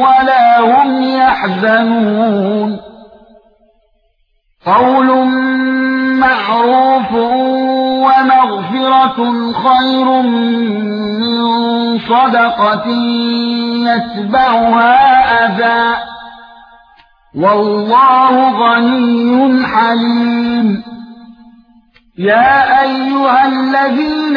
ولا هم يحزنون. قول معروف ومغفرة خير من صدقة يتبعها أذى. والله غني حليم. يا أيها الذين